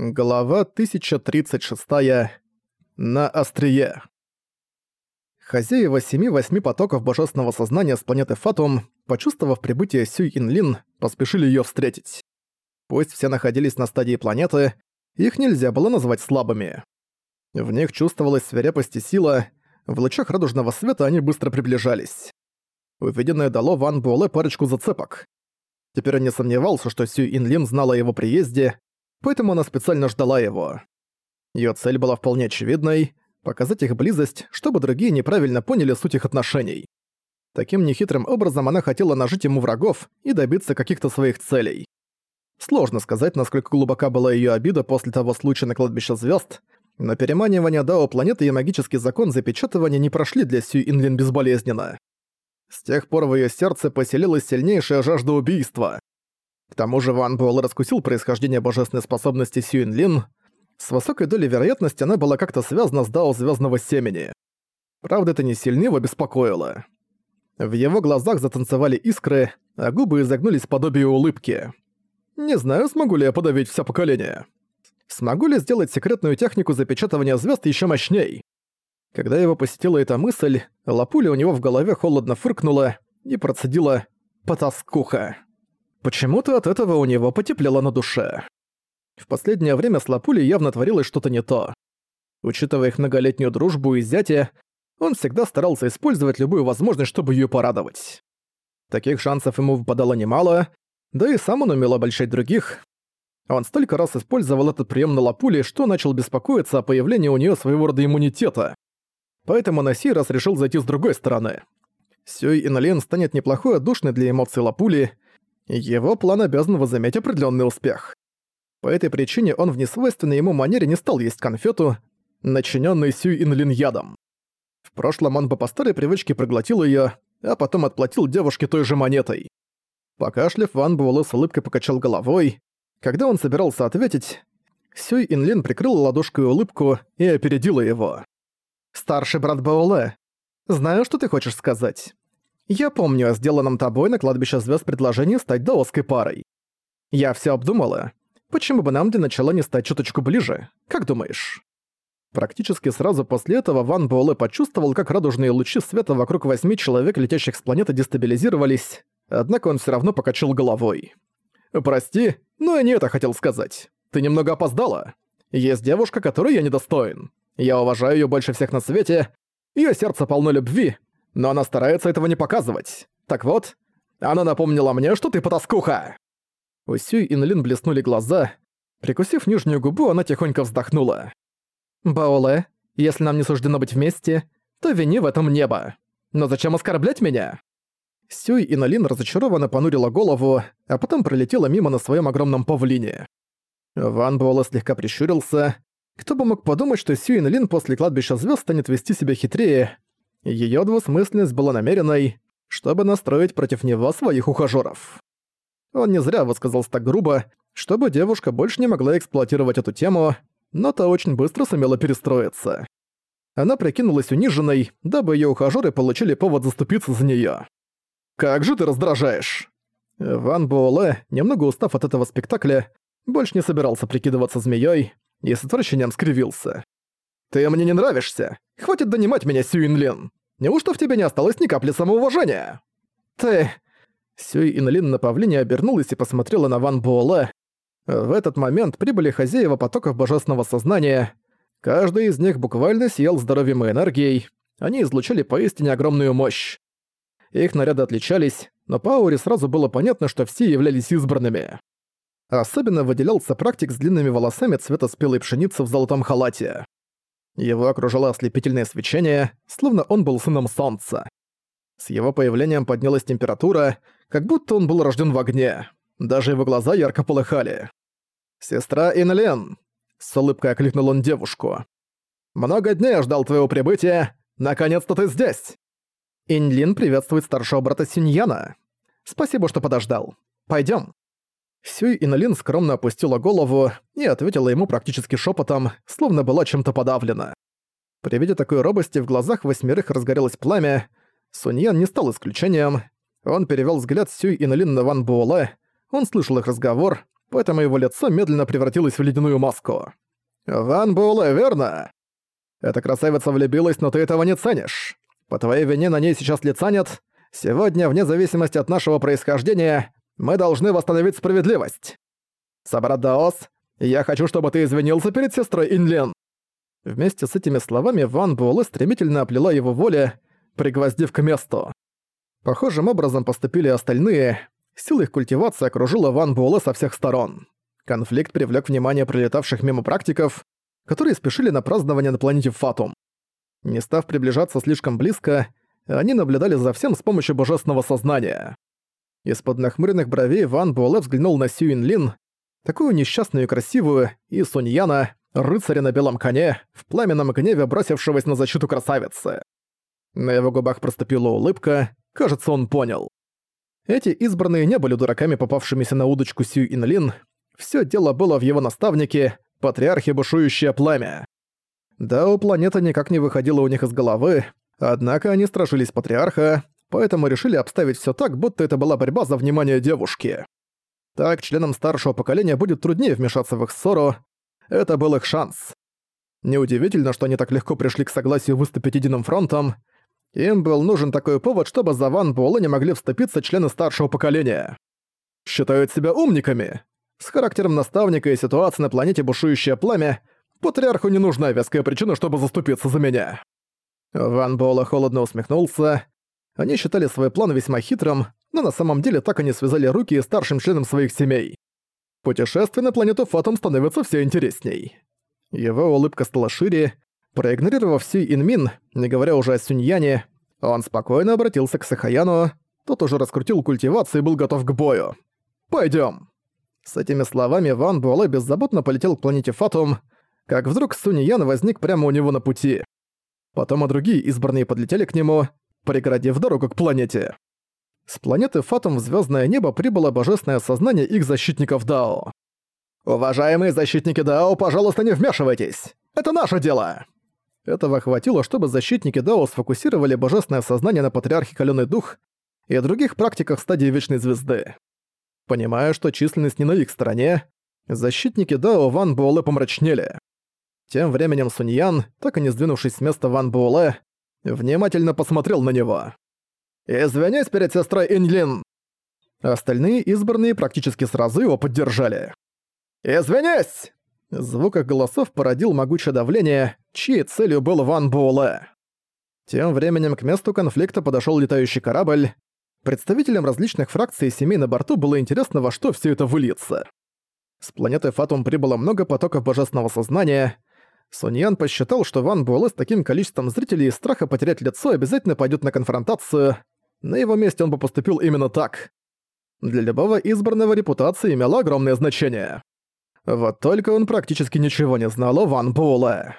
Глава 1036. На острие. Хозяева семи-восьми потоков божественного сознания с планеты Фатум, почувствовав прибытие Сюй Инлин, поспешили её встретить. Пусть все находились на стадии планеты, их нельзя было назвать слабыми. В них чувствовалась свирепость и сила, в лучах радужного света они быстро приближались. Увиденное дало Ван Буэлэ парочку зацепок. Теперь он не сомневался, что Сюй Инлин знала о его приезде, поэтому она специально ждала его. Её цель была вполне очевидной — показать их близость, чтобы другие неправильно поняли суть их отношений. Таким нехитрым образом она хотела нажить ему врагов и добиться каких-то своих целей. Сложно сказать, насколько глубока была её обида после того случая на кладбище звёзд, но переманивание Дао планеты и магический закон запечатывания не прошли для Сью Инлин безболезненно. С тех пор в её сердце поселилась сильнейшая жажда убийства. К тому же Ван Буэлл раскусил происхождение божественной способности Сюин Лин. С высокой долей вероятности она была как-то связана с Дао Звездного Семени. Правда, это не сильно его беспокоило. В его глазах затанцевали искры, а губы изогнулись подобие улыбки. «Не знаю, смогу ли я подавить все поколение. Смогу ли сделать секретную технику запечатывания звезд еще мощней?» Когда его посетила эта мысль, лапуля у него в голове холодно фыркнула и процедила «потаскуха». Почему-то от этого у него потеплело на душе. В последнее время с Лапулей явно творилось что-то не то. Учитывая их многолетнюю дружбу и зятие, он всегда старался использовать любую возможность, чтобы ее порадовать. Таких шансов ему выпадало немало, да и сам он умел обольщать других. Он столько раз использовал этот прием на Лапуле, что начал беспокоиться о появлении у нее своего рода иммунитета. Поэтому на сей раз решил зайти с другой стороны. Сюй Инолен станет неплохой отдушной для эмоций Лапули, его план обязан возыметь определенный успех. По этой причине он в несвойственной ему манере не стал есть конфету, начиненную Сюй Инлин ядом. В прошлом он по старой привычке проглотил ее, а потом отплатил девушке той же монетой. Покашлив, Ван Буэлэ с улыбкой покачал головой. Когда он собирался ответить, Сюй Инлин прикрыла ладошкой улыбку и опередила его. «Старший брат Буэлэ, знаю, что ты хочешь сказать. Я помню о сделанном тобой на кладбище звезд предложении стать даосской парой. Я все обдумала. Почему бы нам для начала не стать чуточку ближе? Как думаешь?» Практически сразу после этого Ван Буэлэ почувствовал, как радужные лучи света вокруг восьми человек, летящих с планеты, дестабилизировались, однако он все равно покачал головой. «Прости, но я не это хотел сказать. Ты немного опоздала. Есть девушка, которой я недостоин. Я уважаю ее больше всех на свете, ее сердце полно любви, но она старается этого не показывать. Так вот, она напомнила мне, что ты потаскуха!» У Сюй и Нлин блеснули глаза. Прикусив нижнюю губу, она тихонько вздохнула. «Баоле, если нам не суждено быть вместе, то вини в этом небо. Но зачем оскорблять меня?» Сюй и Налин разочарованно понурила голову, а потом пролетела мимо на своем огромном павлине. Ван Буэлэ слегка прищурился. Кто бы мог подумать, что Сюй и Налин после кладбища звезд станет вести себя хитрее, Её двусмысленность была намеренной, чтобы настроить против него своих ухажёров. Он не зря высказался так грубо, чтобы девушка больше не могла эксплуатировать эту тему, но та очень быстро сумела перестроиться. Она прикинулась униженной, дабы её ухажёры получили повод заступиться за неё. «Как же ты раздражаешь!» Ван Буэлэ, немного устав от этого спектакля, больше не собирался прикидываться змеёй и с отвращением скривился. «Ты мне не нравишься! Хватит донимать меня, Сюинлин! Неужто в тебе не осталось ни капли самоуважения?» «Ты...» Сюй Инлин на павлине обернулась и посмотрела на Ван Буэлэ. В этот момент прибыли хозяева потоков божественного сознания. Каждый из них буквально съел здоровьем и энергией. Они излучали поистине огромную мощь. Их наряды отличались, но по ауре сразу было понятно, что все являлись избранными. Особенно выделялся практик с длинными волосами цвета спелой пшеницы в золотом халате. Его окружало ослепительное свечение, словно он был сыном солнца. С его появлением поднялась температура, как будто он был рожден в огне. Даже его глаза ярко полыхали. «Сестра Инлен!» — с улыбкой окликнул он девушку. «Много дней я ждал твоего прибытия. Наконец-то ты здесь!» Инлин приветствует старшего брата Синьяна. «Спасибо, что подождал. Пойдем. Сюй Иналин скромно опустила голову и ответила ему практически шепотом, словно была чем-то подавлена. При виде такой робости в глазах восьмерых разгорелось пламя. Суньян не стал исключением. Он перевел взгляд Сюй Иналин на Ван Буэлэ, он слышал их разговор, поэтому его лицо медленно превратилось в ледяную маску. «Ван Буэлэ, верно? Эта красавица влюбилась, но ты этого не ценишь. По твоей вине на ней сейчас лица нет. Сегодня, вне зависимости от нашего происхождения, мы должны восстановить справедливость. Собрат Даос, я хочу, чтобы ты извинился перед сестрой Инлен». Вместе с этими словами Ван Буэлэ стремительно оплела его воля, пригвоздив к месту. Похожим образом поступили остальные. Сила их культивации окружила Ван Буэлэ со всех сторон. Конфликт привлек внимание прилетавших мимо практиков, которые спешили на празднование на планете Фатум. Не став приближаться слишком близко, они наблюдали за всем с помощью божественного сознания. Из-под нахмуренных бровей Ван Буэлэ взглянул на Сюин Лин, такую несчастную и красивую, и Суньяна, рыцаря на белом коне, в пламенном гневе бросившегося на защиту красавицы. На его губах проступила улыбка, кажется, он понял. Эти избранные не были дураками, попавшимися на удочку Сью Инлин. Все дело было в его наставнике, патриархе бушующее пламя. Да, у планеты никак не выходило у них из головы, однако они страшились патриарха, поэтому решили обставить все так, будто это была борьба за внимание девушки. Так членам старшего поколения будет труднее вмешаться в их ссору. Это был их шанс. Неудивительно, что они так легко пришли к согласию выступить единым фронтом. Им был нужен такой повод, чтобы за Ван Буэлэ не могли вступиться члены старшего поколения. Считают себя умниками. С характером наставника и ситуацией на планете бушующее пламя, патриарху не нужна веская причина, чтобы заступиться за меня. Ван Буэлэ холодно усмехнулся. Они считали свой план весьма хитрым, но на самом деле так они связали руки старшим членам своих семей. Путешествие на планету Фатум становится все интересней. Его улыбка стала шире. Проигнорировав Си Инмин, не говоря уже о Сюньяне, он спокойно обратился к Сахаяну, тот уже раскрутил культивацию и был готов к бою. «Пойдём!» С этими словами Ван Буэлэ беззаботно полетел к планете Фатум, как вдруг Суньян возник прямо у него на пути. Потом и другие избранные подлетели к нему, преградив дорогу к планете. С планеты Фатум в звездное небо прибыло божественное сознание их защитников Дао. «Уважаемые защитники Дао, пожалуйста, не вмешивайтесь! Это наше дело!» Этого хватило, чтобы защитники Дао сфокусировали божественное сознание на Патриархе Калёный Дух и других практиках стадии Вечной Звезды. Понимая, что численность не на их стороне, защитники Дао Ван Буэлэ помрачнели. Тем временем Суньян, так и не сдвинувшись с места Ван Буэлэ, внимательно посмотрел на него. «Извинись перед сестрой Инлин!» Остальные избранные практически сразу его поддержали. «Извинись!» Звук их голосов породил могучее давление, чьей целью был Ван Буэлэ. Тем временем к месту конфликта подошёл летающий корабль. Представителям различных фракций и семей на борту было интересно, во что всё это выльется. С планеты Фатум прибыло много потоков божественного сознания. Суньян посчитал, что Ван Буэлэ с таким количеством зрителей и страха потерять лицо обязательно пойдёт на конфронтацию, на его месте он бы поступил именно так. Для любого избранного репутация имела огромное значение. Вот только он практически ничего не знал о Ван Буэлэ.